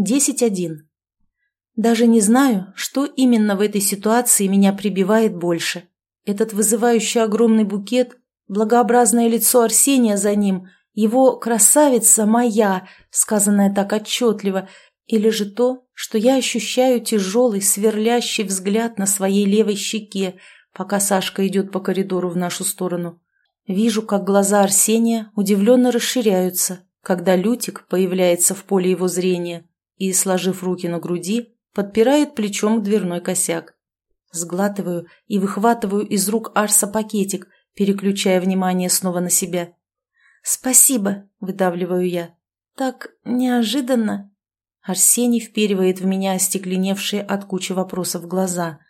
10.1. Даже не знаю, что именно в этой ситуации меня прибивает больше. Этот вызывающий огромный букет, благообразное лицо Арсения за ним, его «красавица моя», сказанное так отчетливо, или же то, что я ощущаю тяжелый, сверлящий взгляд на своей левой щеке, пока Сашка идет по коридору в нашу сторону. Вижу, как глаза Арсения удивленно расширяются, когда Лютик появляется в поле его зрения и, сложив руки на груди, подпирает плечом дверной косяк. Сглатываю и выхватываю из рук Арса пакетик, переключая внимание снова на себя. «Спасибо», — выдавливаю я. «Так неожиданно». Арсений вперивает в меня остекленевшие от кучи вопросов глаза.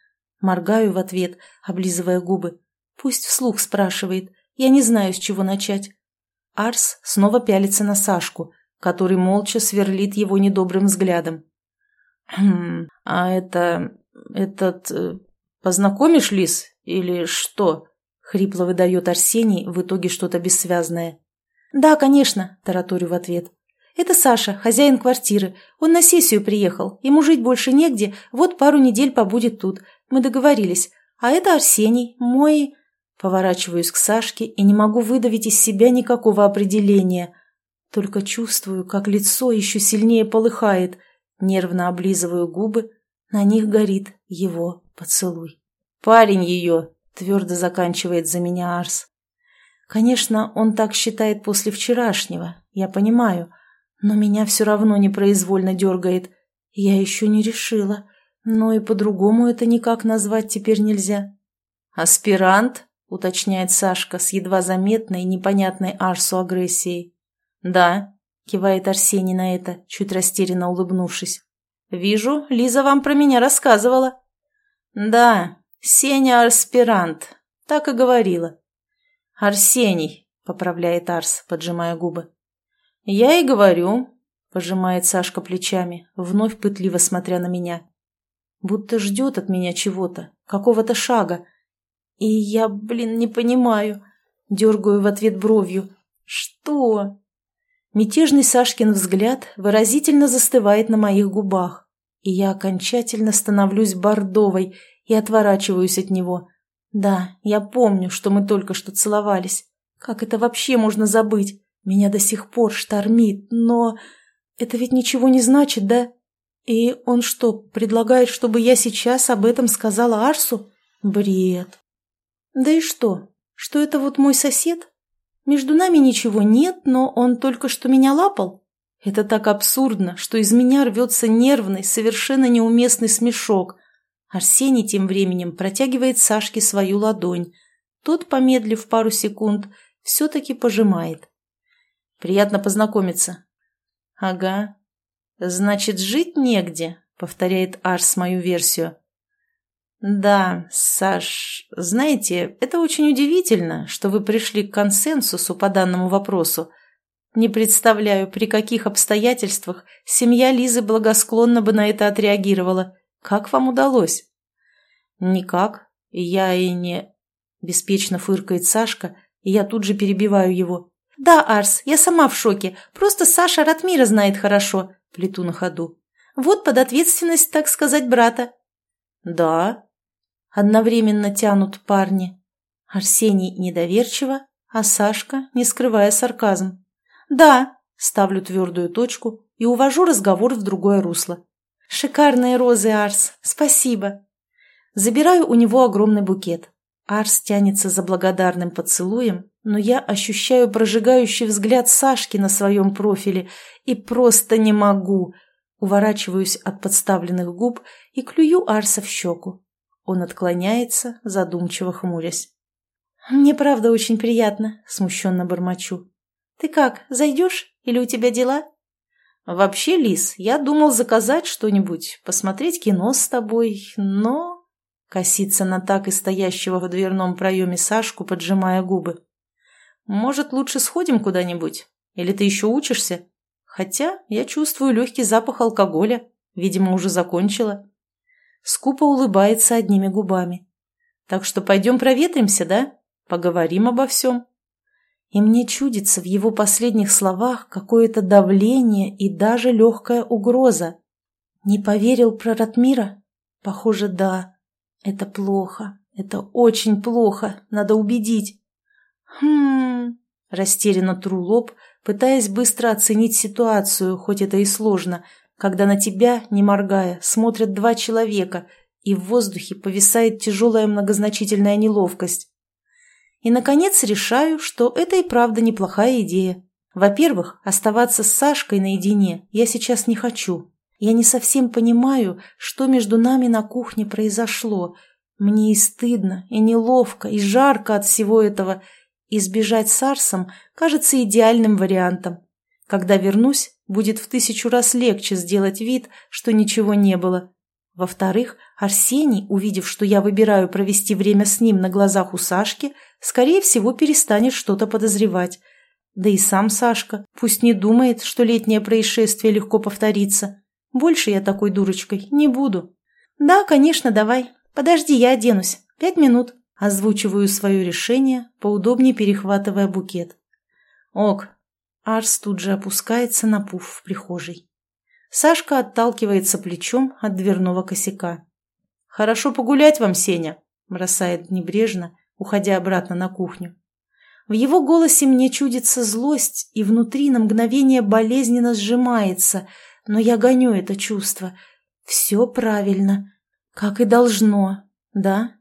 Моргаю в ответ, облизывая губы. Пусть вслух спрашивает. Я не знаю, с чего начать. Арс снова пялится на Сашку, который молча сверлит его недобрым взглядом. «Хм, а это... этот... Э, познакомишь, Лис, или что?» — хрипло выдает Арсений, в итоге что-то бессвязное. «Да, конечно», — тараторю в ответ. «Это Саша, хозяин квартиры. Он на сессию приехал. Ему жить больше негде, вот пару недель побудет тут. Мы договорились. А это Арсений, мой...» Поворачиваюсь к Сашке и не могу выдавить из себя никакого определения. Только чувствую, как лицо еще сильнее полыхает — Нервно облизываю губы, на них горит его поцелуй. «Парень ее!» — твердо заканчивает за меня Арс. Конечно, он так считает после вчерашнего, я понимаю, но меня все равно непроизвольно дергает. Я еще не решила, но и по-другому это никак назвать теперь нельзя. «Аспирант?» — уточняет Сашка с едва заметной, непонятной Арсу агрессией. «Да», кивает Арсений на это, чуть растерянно улыбнувшись. «Вижу, Лиза вам про меня рассказывала». «Да, Сеня аспирант, так и говорила». «Арсений», — поправляет Арс, поджимая губы. «Я и говорю», — пожимает Сашка плечами, вновь пытливо смотря на меня. Будто ждет от меня чего-то, какого-то шага. И я, блин, не понимаю. Дергаю в ответ бровью. «Что?» Мятежный Сашкин взгляд выразительно застывает на моих губах, и я окончательно становлюсь бордовой и отворачиваюсь от него. Да, я помню, что мы только что целовались. Как это вообще можно забыть? Меня до сих пор штормит, но... Это ведь ничего не значит, да? И он что, предлагает, чтобы я сейчас об этом сказала Арсу? Бред. Да и что? Что это вот мой сосед? Между нами ничего нет, но он только что меня лапал. Это так абсурдно, что из меня рвется нервный, совершенно неуместный смешок. Арсений тем временем протягивает Сашке свою ладонь. Тот, помедлив пару секунд, все-таки пожимает. «Приятно познакомиться». «Ага. Значит, жить негде», — повторяет Арс мою версию. «Да, Саш, знаете, это очень удивительно, что вы пришли к консенсусу по данному вопросу. Не представляю, при каких обстоятельствах семья Лизы благосклонно бы на это отреагировала. Как вам удалось?» «Никак. Я и не...» Беспечно фыркает Сашка, и я тут же перебиваю его. «Да, Арс, я сама в шоке. Просто Саша Ратмира знает хорошо», — плету на ходу. «Вот под ответственность, так сказать, брата». «Да», Одновременно тянут парни. Арсений недоверчиво, а Сашка, не скрывая сарказм. «Да», — ставлю твердую точку и увожу разговор в другое русло. «Шикарные розы, Арс, спасибо». Забираю у него огромный букет. Арс тянется за благодарным поцелуем, но я ощущаю прожигающий взгляд Сашки на своем профиле и просто не могу. Уворачиваюсь от подставленных губ и клюю Арса в щеку. Он отклоняется, задумчиво хмурясь. «Мне правда очень приятно», — смущенно бормочу. «Ты как, зайдешь? Или у тебя дела?» «Вообще, Лис, я думал заказать что-нибудь, посмотреть кино с тобой, но...» Косится на так и стоящего в дверном проеме Сашку, поджимая губы. «Может, лучше сходим куда-нибудь? Или ты еще учишься? Хотя я чувствую легкий запах алкоголя. Видимо, уже закончила» скупо улыбается одними губами. «Так что пойдем проветримся, да? Поговорим обо всем». И мне чудится в его последних словах какое-то давление и даже легкая угроза. Не поверил про Ратмира? Похоже, да. Это плохо. Это очень плохо. Надо убедить. Хм... Растерянно тру лоб, пытаясь быстро оценить ситуацию, хоть это и сложно, когда на тебя, не моргая, смотрят два человека, и в воздухе повисает тяжелая многозначительная неловкость. И, наконец, решаю, что это и правда неплохая идея. Во-первых, оставаться с Сашкой наедине я сейчас не хочу. Я не совсем понимаю, что между нами на кухне произошло. Мне и стыдно, и неловко, и жарко от всего этого. Избежать с Арсом кажется идеальным вариантом. Когда вернусь, будет в тысячу раз легче сделать вид, что ничего не было. Во-вторых, Арсений, увидев, что я выбираю провести время с ним на глазах у Сашки, скорее всего, перестанет что-то подозревать. Да и сам Сашка пусть не думает, что летнее происшествие легко повторится. Больше я такой дурочкой не буду. Да, конечно, давай. Подожди, я оденусь. Пять минут. Озвучиваю свое решение, поудобнее перехватывая букет. Ок. Арс тут же опускается на пуф в прихожей. Сашка отталкивается плечом от дверного косяка. «Хорошо погулять вам, Сеня», – бросает небрежно, уходя обратно на кухню. В его голосе мне чудится злость, и внутри на мгновение болезненно сжимается – но я гоню это чувство. Все правильно, как и должно, да?